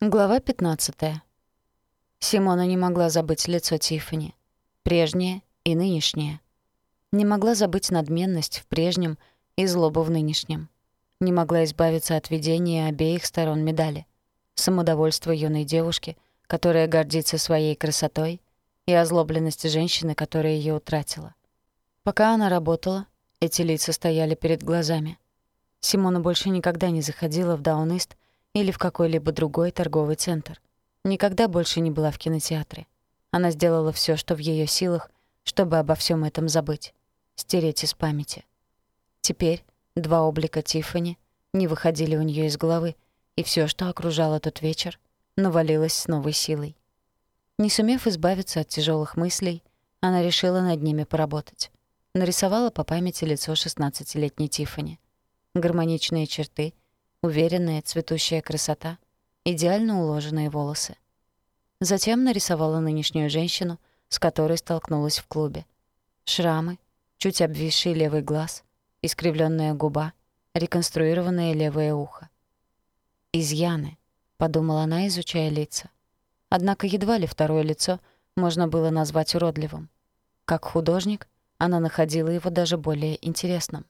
Глава 15. Симона не могла забыть лицо Тиффани, прежнее и нынешнее. Не могла забыть надменность в прежнем и злобу в нынешнем. Не могла избавиться от видения обеих сторон медали. Самодовольство юной девушки, которая гордится своей красотой, и озлобленность женщины, которая ее утратила. Пока она работала, эти лица стояли перед глазами. Симона больше никогда не заходила в Даунист или в какой-либо другой торговый центр. Никогда больше не была в кинотеатре. Она сделала все, что в ее силах, чтобы обо всем этом забыть, стереть из памяти. Теперь два облика Тиффани не выходили у нее из головы, и все, что окружало тот вечер, навалилось с новой силой. Не сумев избавиться от тяжелых мыслей, она решила над ними поработать. Нарисовала по памяти лицо шестнадцатилетней Тиффани. Гармоничные черты — уверенная цветущая красота, идеально уложенные волосы. Затем нарисовала нынешнюю женщину, с которой столкнулась в клубе. Шрамы, чуть обвисший левый глаз, искривленная губа, реконструированное левое ухо. «Изъяны», — подумала она, изучая лица. Однако едва ли второе лицо можно было назвать уродливым. Как художник, она находила его даже более интересным.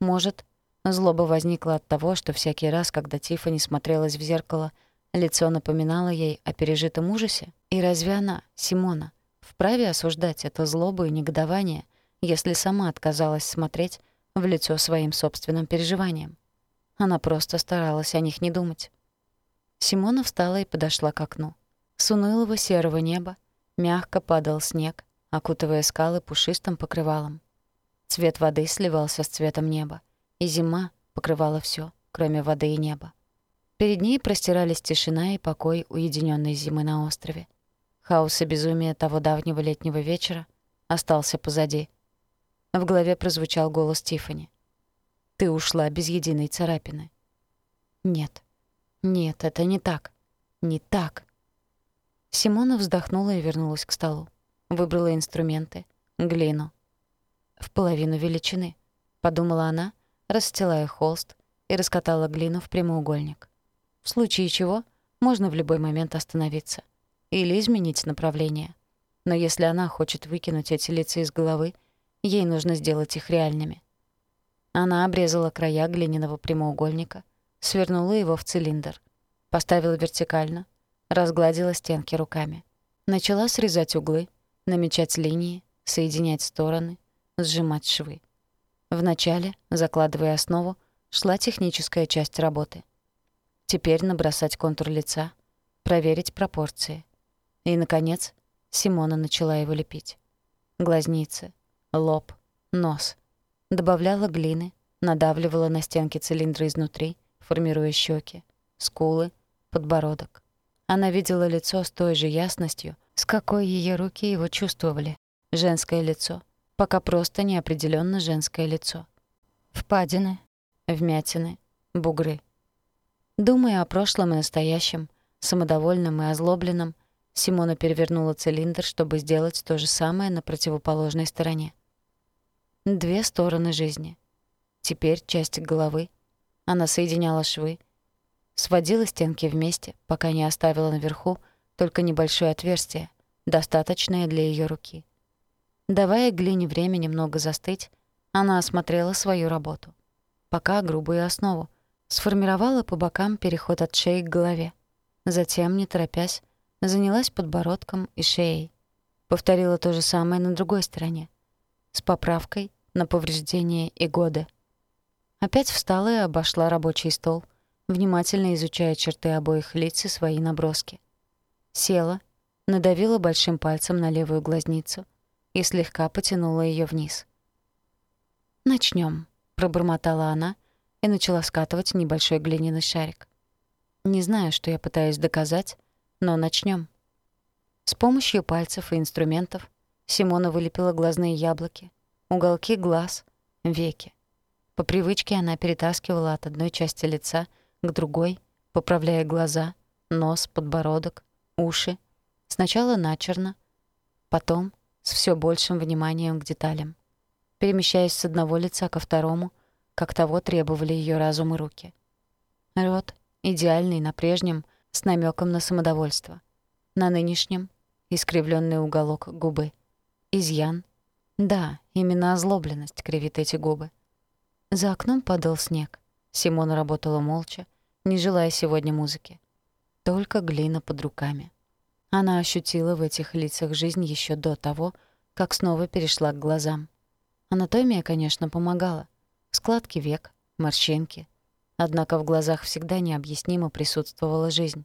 Может, Злоба возникла от того, что всякий раз, когда Тиффани смотрелась в зеркало, лицо напоминало ей о пережитом ужасе? И разве она, Симона, вправе осуждать это злобу и негодование, если сама отказалась смотреть в лицо своим собственным переживаниям? Она просто старалась о них не думать. Симона встала и подошла к окну. С унылого серого неба мягко падал снег, окутывая скалы пушистым покрывалом. Цвет воды сливался с цветом неба и зима покрывала все, кроме воды и неба. Перед ней простирались тишина и покой уединенной зимы на острове. Хаос и безумие того давнего летнего вечера остался позади. В голове прозвучал голос Тифани. «Ты ушла без единой царапины». «Нет, нет, это не так. Не так». Симона вздохнула и вернулась к столу. Выбрала инструменты, глину. «В половину величины», — подумала она, расстилая холст и раскатала глину в прямоугольник. В случае чего можно в любой момент остановиться или изменить направление. Но если она хочет выкинуть эти лица из головы, ей нужно сделать их реальными. Она обрезала края глиняного прямоугольника, свернула его в цилиндр, поставила вертикально, разгладила стенки руками. Начала срезать углы, намечать линии, соединять стороны, сжимать швы. Вначале, закладывая основу, шла техническая часть работы. Теперь набросать контур лица, проверить пропорции. И, наконец, Симона начала его лепить. Глазницы, лоб, нос. Добавляла глины, надавливала на стенки цилиндра изнутри, формируя щеки, скулы, подбородок. Она видела лицо с той же ясностью, с какой ее руки его чувствовали. Женское лицо, пока просто неопределённо женское лицо. Впадины, вмятины, бугры. Думая о прошлом и настоящем, самодовольном и озлобленном, Симона перевернула цилиндр, чтобы сделать то же самое на противоположной стороне. Две стороны жизни. Теперь часть головы. Она соединяла швы, сводила стенки вместе, пока не оставила наверху только небольшое отверстие, достаточное для её руки. Давая глине время немного застыть, она осмотрела свою работу. Пока грубую основу. Сформировала по бокам переход от шеи к голове. Затем, не торопясь, занялась подбородком и шеей. Повторила то же самое на другой стороне. С поправкой на повреждения и годы. Опять встала и обошла рабочий стол, внимательно изучая черты обоих лиц и свои наброски. Села, надавила большим пальцем на левую глазницу — и слегка потянула ее вниз. Начнем, пробормотала она и начала скатывать небольшой глиняный шарик. Не знаю, что я пытаюсь доказать, но начнем. С помощью пальцев и инструментов Симона вылепила глазные яблоки, уголки глаз, веки. По привычке она перетаскивала от одной части лица к другой, поправляя глаза, нос, подбородок, уши. Сначала начерно, потом с все большим вниманием к деталям, перемещаясь с одного лица ко второму, как того требовали ее разум и руки. Рот, идеальный на прежнем, с намеком на самодовольство. На нынешнем — искривленный уголок губы. Изъян. Да, именно озлобленность кривит эти губы. За окном падал снег. Симона работала молча, не желая сегодня музыки. Только глина под руками. Она ощутила в этих лицах жизнь еще до того, как снова перешла к глазам. Анатомия, конечно, помогала. Складки век, морщинки. Однако в глазах всегда необъяснимо присутствовала жизнь,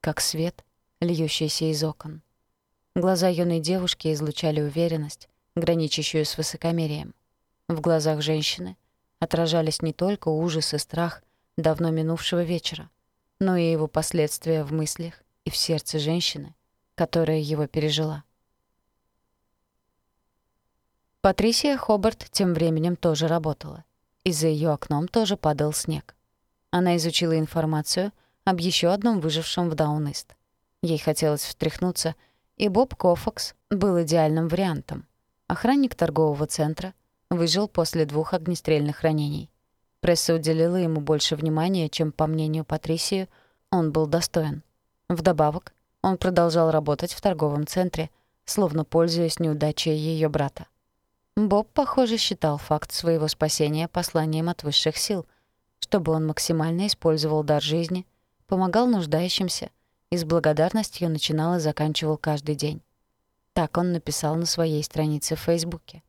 как свет, льющийся из окон. Глаза юной девушки излучали уверенность, граничащую с высокомерием. В глазах женщины отражались не только ужас и страх давно минувшего вечера, но и его последствия в мыслях и в сердце женщины, которая его пережила. Патрисия Хобарт тем временем тоже работала, и за ее окном тоже падал снег. Она изучила информацию об еще одном выжившем в Даунист. Ей хотелось встряхнуться, и Боб Кофакс был идеальным вариантом. Охранник торгового центра выжил после двух огнестрельных ранений. Пресса уделила ему больше внимания, чем, по мнению Патрисии, он был достоин. Вдобавок, он продолжал работать в торговом центре, словно пользуясь неудачей ее брата. Боб, похоже, считал факт своего спасения посланием от высших сил, чтобы он максимально использовал дар жизни, помогал нуждающимся и с благодарностью начинал и заканчивал каждый день. Так он написал на своей странице в Фейсбуке.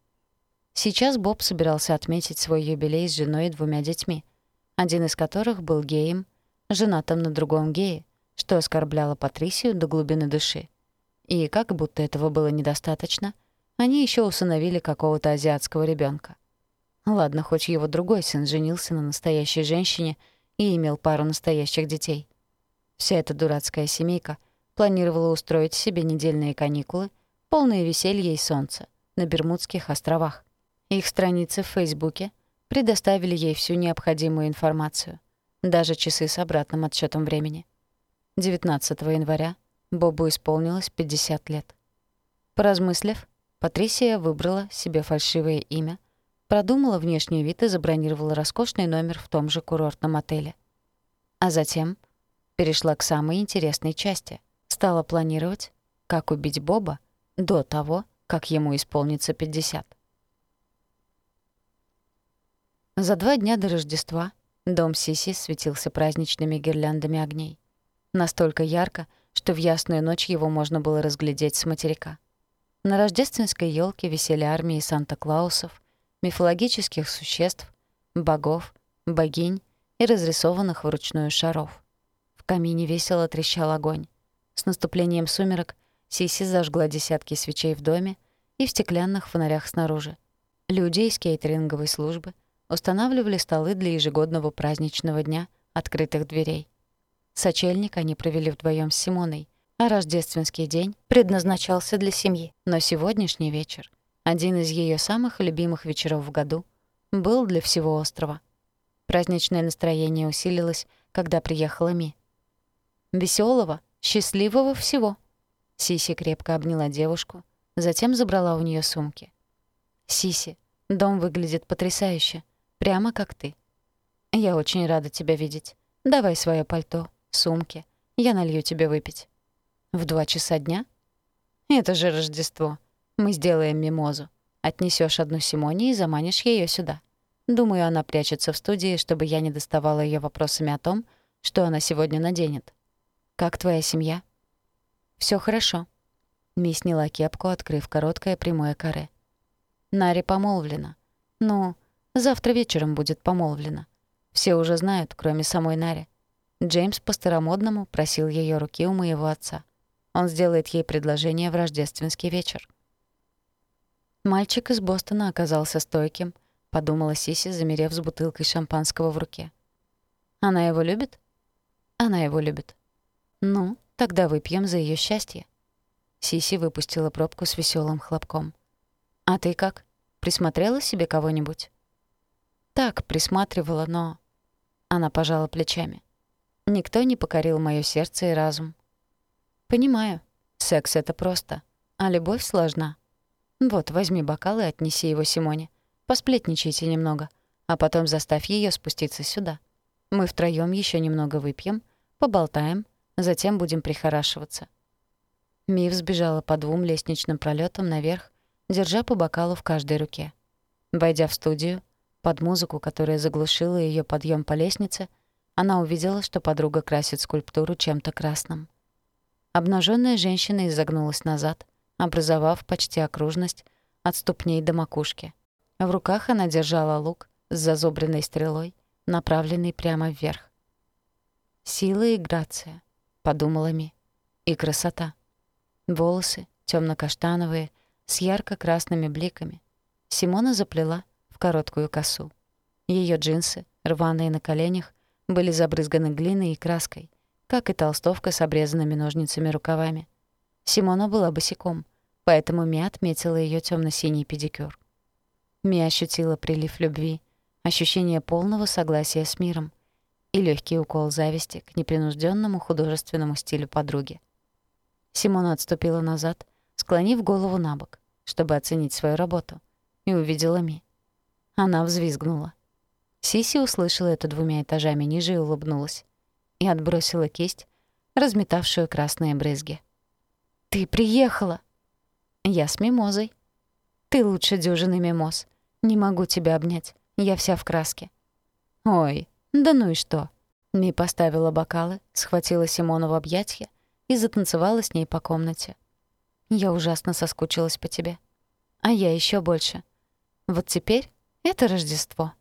Сейчас Боб собирался отметить свой юбилей с женой и двумя детьми, один из которых был геем, женатым на другом гее, что оскорбляло Патрисию до глубины души. И, как будто этого было недостаточно, они еще усыновили какого-то азиатского ребенка. Ладно, хоть его другой сын женился на настоящей женщине и имел пару настоящих детей. Вся эта дурацкая семейка планировала устроить себе недельные каникулы, полные веселья и солнца, на Бермудских островах. Их страницы в Фейсбуке предоставили ей всю необходимую информацию, даже часы с обратным отсчетом времени. 19 января Бобу исполнилось 50 лет. Поразмыслив, Патрисия выбрала себе фальшивое имя, продумала внешний вид и забронировала роскошный номер в том же курортном отеле. А затем перешла к самой интересной части. Стала планировать, как убить Боба до того, как ему исполнится 50. За два дня до Рождества дом Сиси светился праздничными гирляндами огней. Настолько ярко, что в ясную ночь его можно было разглядеть с материка. На рождественской елке висели армии Санта-Клаусов, мифологических существ, богов, богинь и разрисованных вручную шаров. В камине весело трещал огонь. С наступлением сумерок Сиси зажгла десятки свечей в доме и в стеклянных фонарях снаружи. Люди из кейтеринговой службы — устанавливали столы для ежегодного праздничного дня открытых дверей. Сочельник они провели вдвоем с Симоной, а рождественский день предназначался для семьи. Но сегодняшний вечер, один из ее самых любимых вечеров в году, был для всего острова. Праздничное настроение усилилось, когда приехала Ми. Веселого, счастливого всего!» Сиси крепко обняла девушку, затем забрала у нее сумки. «Сиси, дом выглядит потрясающе. Прямо как ты. Я очень рада тебя видеть. Давай свое пальто, сумки. Я налью тебе выпить. В два часа дня? Это же Рождество. Мы сделаем мимозу. Отнесешь одну Симоне и заманишь ее сюда. Думаю, она прячется в студии, чтобы я не доставала ее вопросами о том, что она сегодня наденет. Как твоя семья? Все хорошо. Ми сняла кепку, открыв короткое прямое каре. Нари помолвлена. Ну, Завтра вечером будет помолвлена. Все уже знают, кроме самой Нари. Джеймс по-старомодному просил ее руки у моего отца. Он сделает ей предложение в рождественский вечер. Мальчик из Бостона оказался стойким, подумала Сиси, замерев с бутылкой шампанского в руке. Она его любит? Она его любит. Ну, тогда выпьем за ее счастье. Сиси выпустила пробку с веселым хлопком. А ты как? Присмотрела себе кого-нибудь? Так, присматривала, но... Она пожала плечами. Никто не покорил моё сердце и разум. Понимаю. Секс — это просто. А любовь сложна. Вот, возьми бокал и отнеси его Симоне. Посплетничайте немного. А потом заставь её спуститься сюда. Мы втроём ещё немного выпьем, поболтаем, Затем будем прихорашиваться». Ми взбежала по двум лестничным пролетам наверх, держа по бокалу в каждой руке. Войдя в студию, под музыку, которая заглушила ее подъем по лестнице, она увидела, что подруга красит скульптуру чем-то красным. Обнаженная женщина изогнулась назад, образовав почти окружность от ступней до макушки. В руках она держала лук с зазубренной стрелой, направленный прямо вверх. «Сила и грация», — подумала Ми, — «и красота». Волосы темно каштановые с ярко-красными бликами. Симона заплела в короткую косу. Ее джинсы, рваные на коленях, были забрызганы глиной и краской, как и толстовка с обрезанными ножницами рукавами. Симона была босиком, поэтому Ми отметила ее темно синий педикюр. Ми ощутила прилив любви, ощущение полного согласия с миром и легкий укол зависти к непринужденному художественному стилю подруги. Симона отступила назад, склонив голову на бок, чтобы оценить свою работу, и увидела Ми. Она взвизгнула. Сиси услышала это двумя этажами ниже и улыбнулась. И отбросила кисть, разметавшую красные брызги. «Ты приехала!» «Я с мимозой». «Ты лучше дюжины мимоз. Не могу тебя обнять. Я вся в краске». «Ой, да ну и что?» Ми поставила бокалы, схватила Симону в объятья и затанцевала с ней по комнате. «Я ужасно соскучилась по тебе. А я еще больше. Вот теперь это Рождество».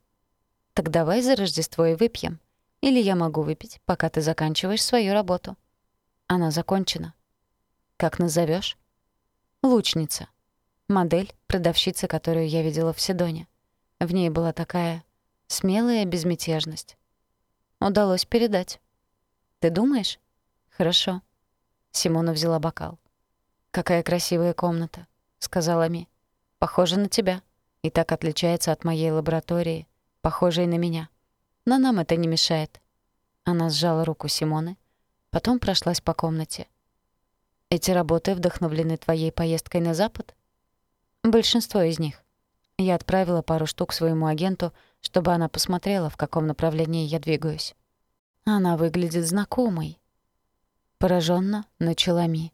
Так давай за Рождество и выпьем. Или я могу выпить, пока ты заканчиваешь свою работу. Она закончена. Как назовешь? Лучница. Модель, продавщица, которую я видела в Седоне. В ней была такая смелая безмятежность. Удалось передать. Ты думаешь? Хорошо. Симона взяла бокал. «Какая красивая комната», — сказала Ми. «Похожа на тебя. И так отличается от моей лаборатории похожей на меня. Но нам это не мешает. Она сжала руку Симоны, потом прошлась по комнате. Эти работы вдохновлены твоей поездкой на Запад? Большинство из них. Я отправила пару штук своему агенту, чтобы она посмотрела, в каком направлении я двигаюсь. Она выглядит знакомой. Пораженно начала Ми.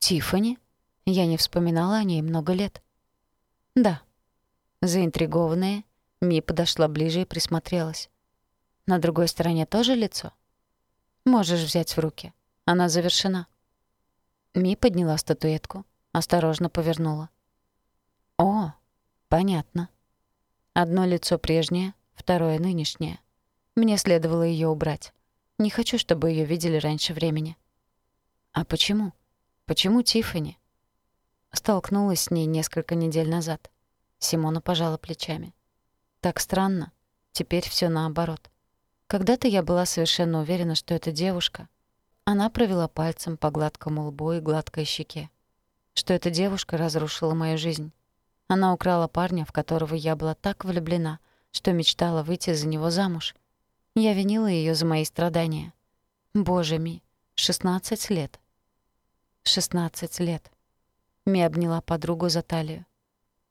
Тифани? Я не вспоминала о ней много лет. Да. Заинтригованная, Ми подошла ближе и присмотрелась. На другой стороне тоже лицо? Можешь взять в руки. Она завершена. Ми подняла статуэтку, осторожно повернула. О, понятно. Одно лицо прежнее, второе нынешнее. Мне следовало ее убрать. Не хочу, чтобы ее видели раньше времени. А почему? Почему Тиффани? Столкнулась с ней несколько недель назад. Симона пожала плечами. Так странно. Теперь все наоборот. Когда-то я была совершенно уверена, что это девушка. Она провела пальцем по гладкому лбу и гладкой щеке. Что эта девушка разрушила мою жизнь. Она украла парня, в которого я была так влюблена, что мечтала выйти за него замуж. Я винила ее за мои страдания. Боже ми, 16 лет. 16 лет. Ми обняла подругу за талию.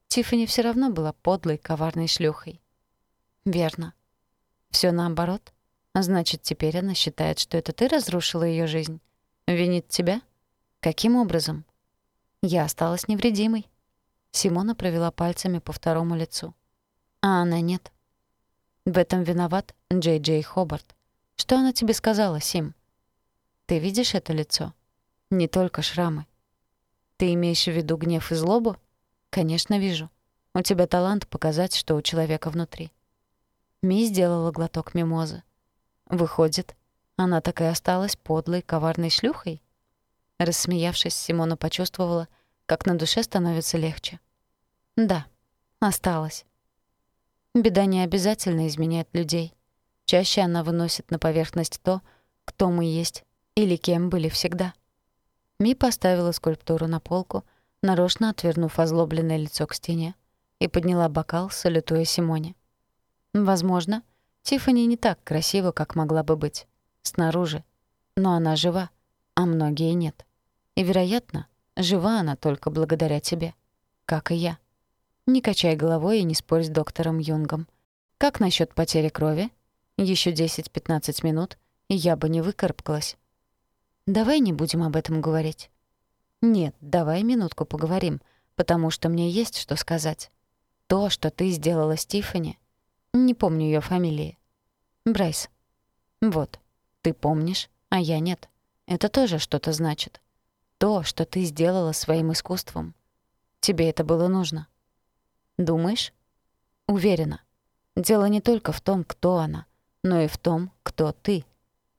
Тиффани все равно была подлой, коварной шлюхой. Верно. Все наоборот. Значит, теперь она считает, что это ты разрушила ее жизнь. Винит тебя? Каким образом? Я осталась невредимой. Симона провела пальцами по второму лицу. А она нет. В этом виноват Джей Джей Хобарт. Что она тебе сказала, Сим? Ты видишь это лицо? Не только шрамы. Ты имеешь в виду гнев и злобу? «Конечно, вижу. У тебя талант показать, что у человека внутри». Ми сделала глоток мимозы. «Выходит, она так и осталась подлой, коварной шлюхой?» Рассмеявшись, Симона почувствовала, как на душе становится легче. «Да, осталась. Беда не обязательно изменяет людей. Чаще она выносит на поверхность то, кто мы есть или кем были всегда». Ми поставила скульптуру на полку — нарочно отвернув озлобленное лицо к стене, и подняла бокал, салютуя Симоне. Возможно, Тиффани не так красива, как могла бы быть. Снаружи. Но она жива, а многие нет. И, вероятно, жива она только благодаря тебе. Как и я. Не качай головой и не спорь с доктором Юнгом. Как насчет потери крови? Еще 10-15 минут, и я бы не выкарабкалась. Давай не будем об этом говорить. Нет, давай минутку поговорим, потому что мне есть что сказать. То, что ты сделала Стифани, не помню ее фамилии. Брайс. Вот, ты помнишь, а я нет. Это тоже что-то значит. То, что ты сделала своим искусством. Тебе это было нужно. Думаешь? Уверена. Дело не только в том, кто она, но и в том, кто ты.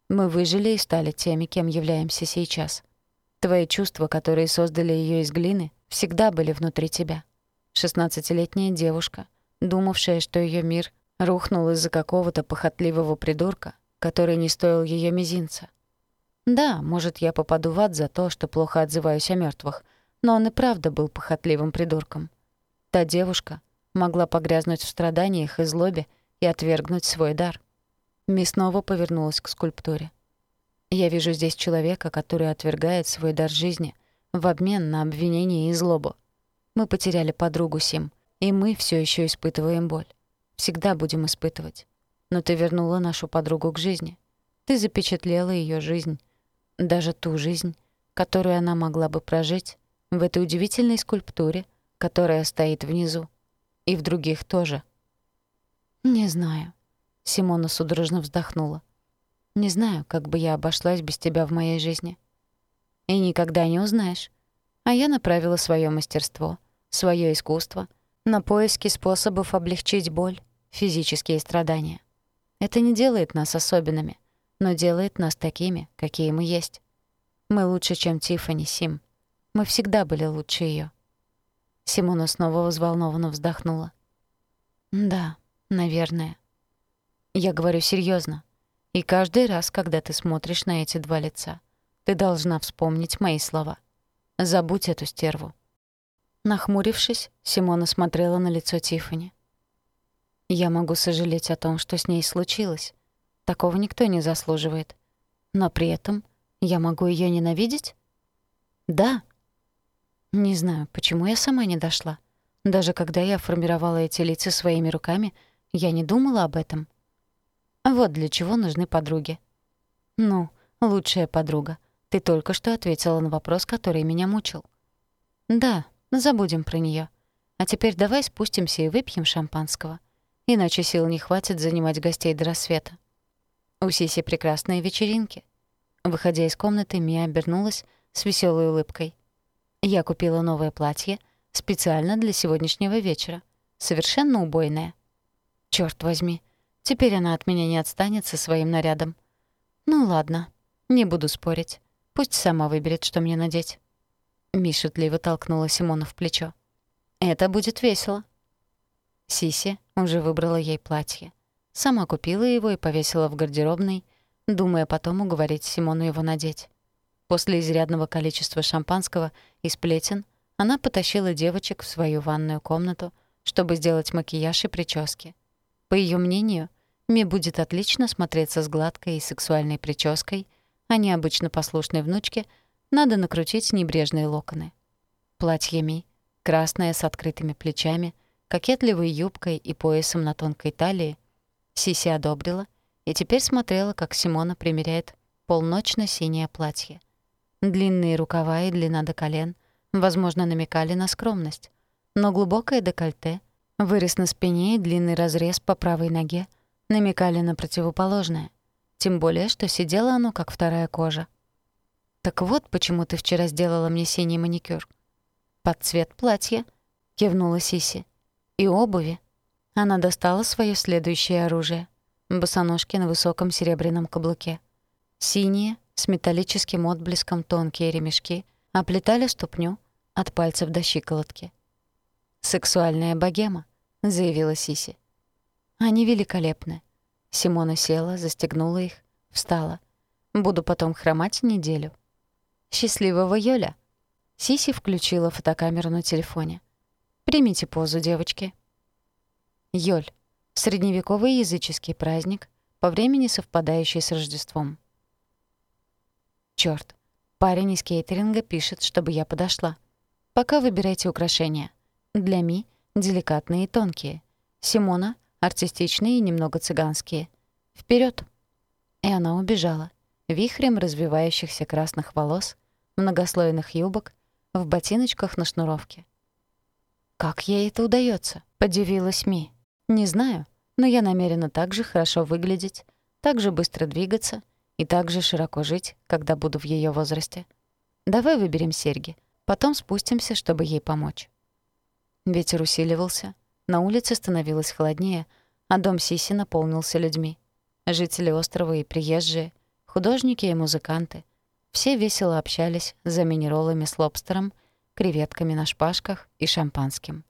Мы выжили и стали теми, кем являемся сейчас. Твои чувства, которые создали ее из глины, всегда были внутри тебя. Шестнадцатилетняя девушка, думавшая, что ее мир рухнул из-за какого-то похотливого придурка, который не стоил ее мизинца. Да, может, я попаду в ад за то, что плохо отзываюсь о мертвых, но он и правда был похотливым придурком. Та девушка могла погрязнуть в страданиях и злобе и отвергнуть свой дар. Ми снова повернулась к скульптуре. Я вижу здесь человека, который отвергает свой дар жизни в обмен на обвинение и злобу. Мы потеряли подругу Сим, и мы все еще испытываем боль. Всегда будем испытывать. Но ты вернула нашу подругу к жизни. Ты запечатлела ее жизнь, даже ту жизнь, которую она могла бы прожить в этой удивительной скульптуре, которая стоит внизу. И в других тоже. Не знаю. Симона судорожно вздохнула. «Не знаю, как бы я обошлась без тебя в моей жизни. И никогда не узнаешь. А я направила свое мастерство, свое искусство на поиски способов облегчить боль, физические страдания. Это не делает нас особенными, но делает нас такими, какие мы есть. Мы лучше, чем Тиффани Сим. Мы всегда были лучше ее. Симона снова взволнованно вздохнула. «Да, наверное. Я говорю серьезно. И каждый раз, когда ты смотришь на эти два лица, ты должна вспомнить мои слова. Забудь эту стерву. Нахмурившись, Симона смотрела на лицо Тифани. Я могу сожалеть о том, что с ней случилось. Такого никто не заслуживает. Но при этом я могу ее ненавидеть? Да. Не знаю, почему я сама не дошла. Даже когда я формировала эти лица своими руками, я не думала об этом. Вот для чего нужны подруги. Ну, лучшая подруга. Ты только что ответила на вопрос, который меня мучил. Да, забудем про неё. А теперь давай спустимся и выпьем шампанского. Иначе сил не хватит занимать гостей до рассвета. У Сиси прекрасные вечеринки. Выходя из комнаты, Мия обернулась с веселой улыбкой. Я купила новое платье специально для сегодняшнего вечера. Совершенно убойное. Чёрт возьми, Теперь она от меня не отстанет со своим нарядом. Ну ладно, не буду спорить. Пусть сама выберет, что мне надеть. Миша шутливо толкнула Симона в плечо. «Это будет весело». Сиси уже выбрала ей платье. Сама купила его и повесила в гардеробной, думая потом уговорить Симону его надеть. После изрядного количества шампанского и сплетен она потащила девочек в свою ванную комнату, чтобы сделать макияж и прически. По ее мнению, Ми будет отлично смотреться с гладкой и сексуальной прической, а необычно послушной внучке надо накрутить небрежные локоны. Платье Ми, красное с открытыми плечами, кокетливой юбкой и поясом на тонкой талии, Сиси одобрила и теперь смотрела, как Симона примеряет полночно-синее платье. Длинные рукава и длина до колен, возможно, намекали на скромность, но глубокое декольте — Вырез на спине и длинный разрез по правой ноге намекали на противоположное. Тем более, что сидело оно, как вторая кожа. «Так вот, почему ты вчера сделала мне синий маникюр». «Под цвет платья», — кивнула Сиси. «И обуви». Она достала свое следующее оружие — босоножки на высоком серебряном каблуке. Синие, с металлическим отблеском тонкие ремешки оплетали ступню от пальцев до щиколотки. Сексуальная богема. — заявила Сиси. «Они великолепны». Симона села, застегнула их, встала. «Буду потом хромать неделю». «Счастливого Йоля!» Сиси включила фотокамеру на телефоне. «Примите позу, девочки». Йоль — средневековый языческий праздник, по времени совпадающий с Рождеством. Чёрт, парень из кейтеринга пишет, чтобы я подошла. Пока выбирайте украшения. Для Ми — деликатные и тонкие. Симона — артистичные и немного цыганские. Вперед! И она убежала. вихрем развивающихся красных волос, многослойных юбок, в ботиночках на шнуровке. «Как ей это удается? подивилась Ми. «Не знаю, но я намерена так же хорошо выглядеть, так же быстро двигаться и так же широко жить, когда буду в ее возрасте. Давай выберем серьги, потом спустимся, чтобы ей помочь». Ветер усиливался, на улице становилось холоднее, а дом Сиси наполнился людьми. Жители острова и приезжие, художники и музыканты. Все весело общались за мини-роллами с лобстером, креветками на шпажках и шампанским.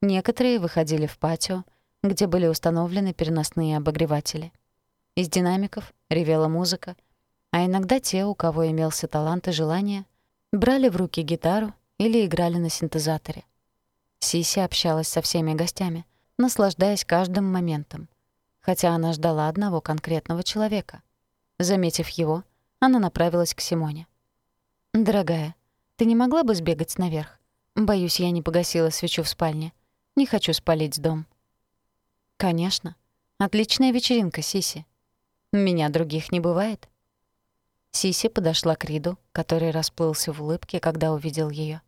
Некоторые выходили в патио, где были установлены переносные обогреватели. Из динамиков ревела музыка, а иногда те, у кого имелся талант и желание, брали в руки гитару или играли на синтезаторе. Сиси общалась со всеми гостями, наслаждаясь каждым моментом, хотя она ждала одного конкретного человека. Заметив его, она направилась к Симоне. «Дорогая, ты не могла бы сбегать наверх? Боюсь, я не погасила свечу в спальне. Не хочу спалить дом». «Конечно. Отличная вечеринка, Сиси. Меня других не бывает». Сиси подошла к Риду, который расплылся в улыбке, когда увидел её.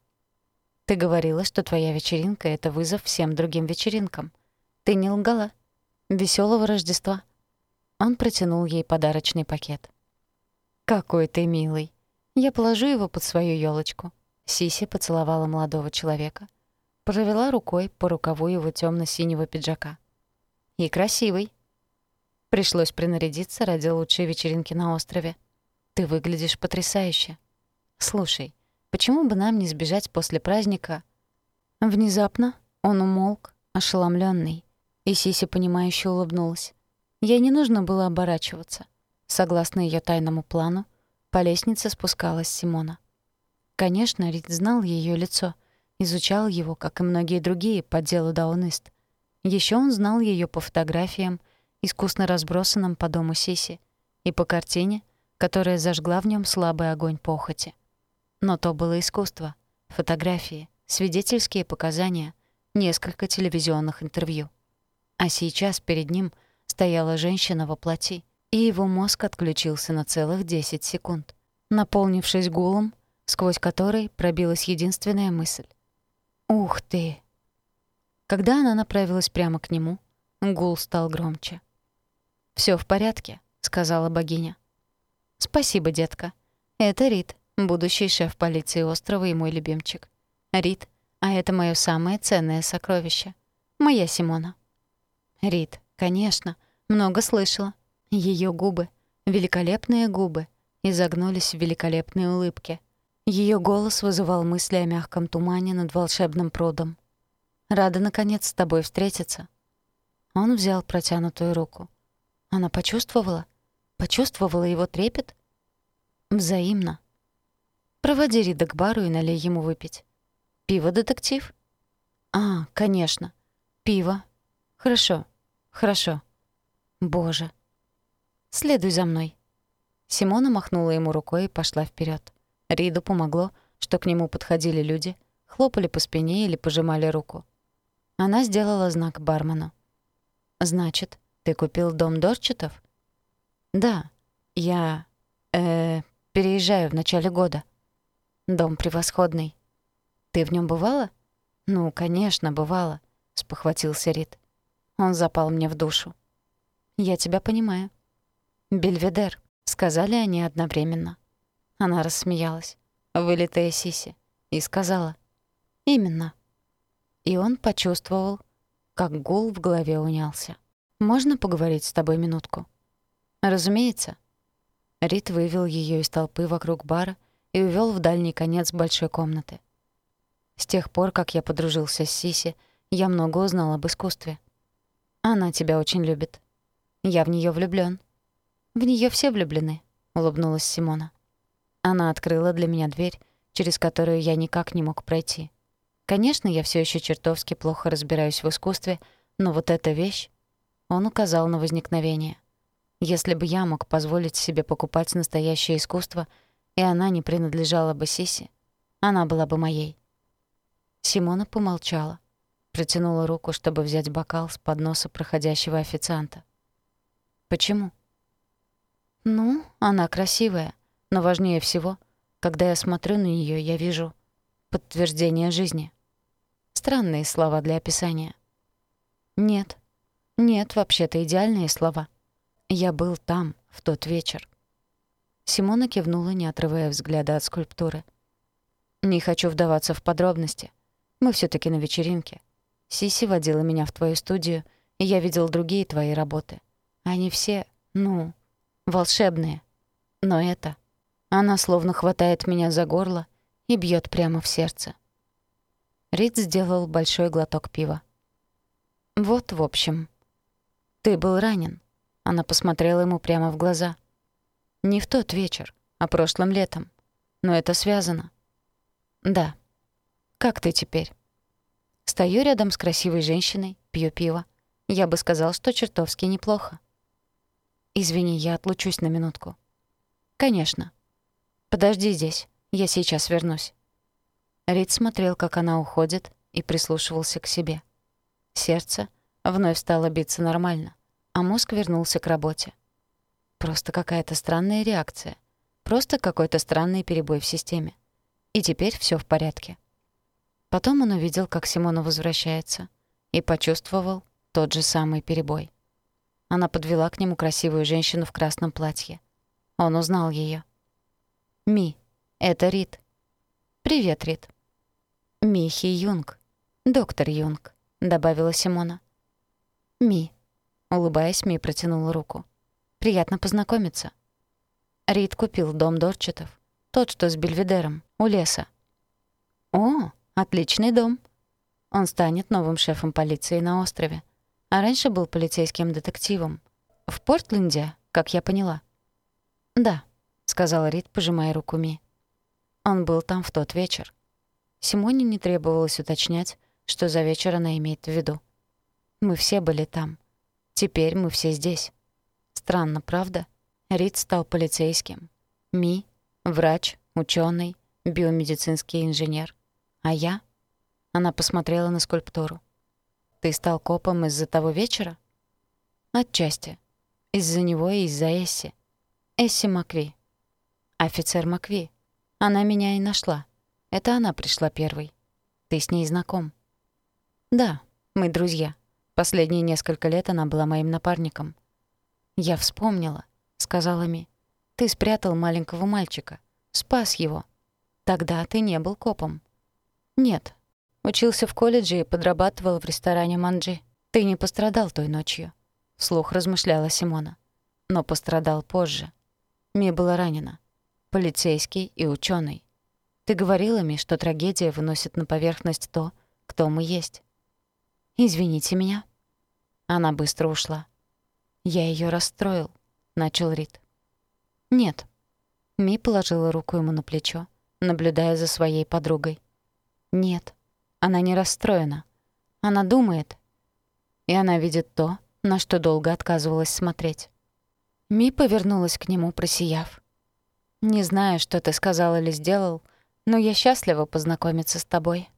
«Ты говорила, что твоя вечеринка — это вызов всем другим вечеринкам. Ты не лгала. Веселого Рождества». Он протянул ей подарочный пакет. «Какой ты милый. Я положу его под свою елочку. Сиси поцеловала молодого человека. Провела рукой по рукаву его темно синего пиджака. «И красивый». Пришлось принарядиться ради лучшей вечеринки на острове. «Ты выглядишь потрясающе. Слушай, почему бы нам не сбежать после праздника?» Внезапно он умолк, ошеломленный, и Сиси, понимающе улыбнулась. Ей не нужно было оборачиваться. Согласно ее тайному плану, по лестнице спускалась Симона. Конечно, Рид знал ее лицо, изучал его, как и многие другие, по делу Даунист. Еще он знал ее по фотографиям, искусно разбросанным по дому Сиси, и по картине, которая зажгла в нем слабый огонь похоти. Но то было искусство, фотографии, свидетельские показания, несколько телевизионных интервью. А сейчас перед ним стояла женщина во плоти, и его мозг отключился на целых 10 секунд, наполнившись гулом, сквозь который пробилась единственная мысль. «Ух ты!» Когда она направилась прямо к нему, гул стал громче. «Всё в порядке», — сказала богиня. «Спасибо, детка. Это Рид, будущий шеф полиции острова и мой любимчик. Рид, а это моё самое ценное сокровище. Моя Симона». «Рид, конечно, много слышала. Ее губы, великолепные губы, изогнулись в великолепной улыбке. Ее голос вызывал мысли о мягком тумане над волшебным прудом. «Рада, наконец, с тобой встретиться». Он взял протянутую руку. Она почувствовала? Почувствовала его трепет? Взаимно. Проводи Рида к бару и налей ему выпить. Пиво, детектив? А, конечно. Пиво. Хорошо, хорошо. Боже, Следуй за мной». Симона махнула ему рукой и пошла вперед. Риду помогло, что к нему подходили люди, хлопали по спине или пожимали руку. Она сделала знак бармену. «Значит, ты купил дом Дорчетов?» «Да, я... э переезжаю в начале года. Дом превосходный. Ты в нем бывала?» «Ну, конечно, бывала», — спохватился Рид. Он запал мне в душу. «Я тебя понимаю. «Бельведер», — сказали они одновременно. Она рассмеялась, вылитая Сиси, и сказала «Именно». И он почувствовал, как гул в голове унялся. «Можно поговорить с тобой минутку?» «Разумеется». Рит вывел ее из толпы вокруг бара и увел в дальний конец большой комнаты. С тех пор, как я подружился с Сиси, я много узнал об искусстве. Она тебя очень любит. Я в нее влюблён. «В нее все влюблены», — улыбнулась Симона. Она открыла для меня дверь, через которую я никак не мог пройти. Конечно, я все еще чертовски плохо разбираюсь в искусстве, но вот эта вещь... Он указал на возникновение. Если бы я мог позволить себе покупать настоящее искусство, и она не принадлежала бы Сиси, она была бы моей. Симона помолчала, протянула руку, чтобы взять бокал с подноса проходящего официанта. «Почему?» Ну, она красивая, но важнее всего, когда я смотрю на нее, я вижу подтверждение жизни. Странные слова для описания. Нет. Нет, вообще-то идеальные слова. Я был там в тот вечер. Симона кивнула, не отрывая взгляда от скульптуры. Не хочу вдаваться в подробности. Мы все таки на вечеринке. Сиси водила меня в твою студию, и я видел другие твои работы. Они все, ну, волшебные. Но это... Она словно хватает меня за горло и бьет прямо в сердце. Рид сделал большой глоток пива. «Вот, в общем. Ты был ранен». Она посмотрела ему прямо в глаза. «Не в тот вечер, а прошлым летом. Но это связано». «Да. Как ты теперь?» «Стою рядом с красивой женщиной, пью пиво. Я бы сказал, что чертовски неплохо». «Извини, я отлучусь на минутку». «Конечно. Подожди здесь, я сейчас вернусь». Рид смотрел, как она уходит, и прислушивался к себе. Сердце вновь стало биться нормально, а мозг вернулся к работе. Просто какая-то странная реакция. Просто какой-то странный перебой в системе. И теперь все в порядке. Потом он увидел, как Симона возвращается, и почувствовал тот же самый перебой. Она подвела к нему красивую женщину в красном платье. Он узнал ее. «Ми, это Рид. «Привет, Рид». «Михи Юнг. Доктор Юнг», — добавила Симона. «Ми». Улыбаясь, Ми протянула руку. «Приятно познакомиться». Рид купил дом Дорчетов. Тот, что с Бельведером, у леса. «О, отличный дом». Он станет новым шефом полиции на острове. А раньше был полицейским детективом. В Портленде, как я поняла. «Да», — сказала Рид, пожимая руку Ми. Он был там в тот вечер. Симоне не требовалось уточнять, что за вечер она имеет в виду. Мы все были там. Теперь мы все здесь. Странно, правда? Рид стал полицейским. Ми — врач, ученый, биомедицинский инженер. А я? Она посмотрела на скульптуру. Ты стал копом из-за того вечера? Отчасти. Из-за него и из-за Эсси. Эсси Макви. Офицер Макви. Она меня и нашла. Это она пришла первой. Ты с ней знаком? Да, мы друзья. Последние несколько лет она была моим напарником. Я вспомнила, сказала Ми. Ты спрятал маленького мальчика, спас его. Тогда ты не был копом. Нет. Учился в колледже и подрабатывал в ресторане Манджи. Ты не пострадал той ночью. Вслух размышляла Симона. Но пострадал позже. Ми была ранена полицейский и ученый. Ты говорила мне, что трагедия выносит на поверхность то, кто мы есть. Извините меня. Она быстро ушла. Я ее расстроил, начал Рид. Нет. Ми положила руку ему на плечо, наблюдая за своей подругой. Нет, она не расстроена. Она думает. И она видит то, на что долго отказывалась смотреть. Ми повернулась к нему, просияв. Не знаю, что ты сказал или сделал, но я счастлива познакомиться с тобой.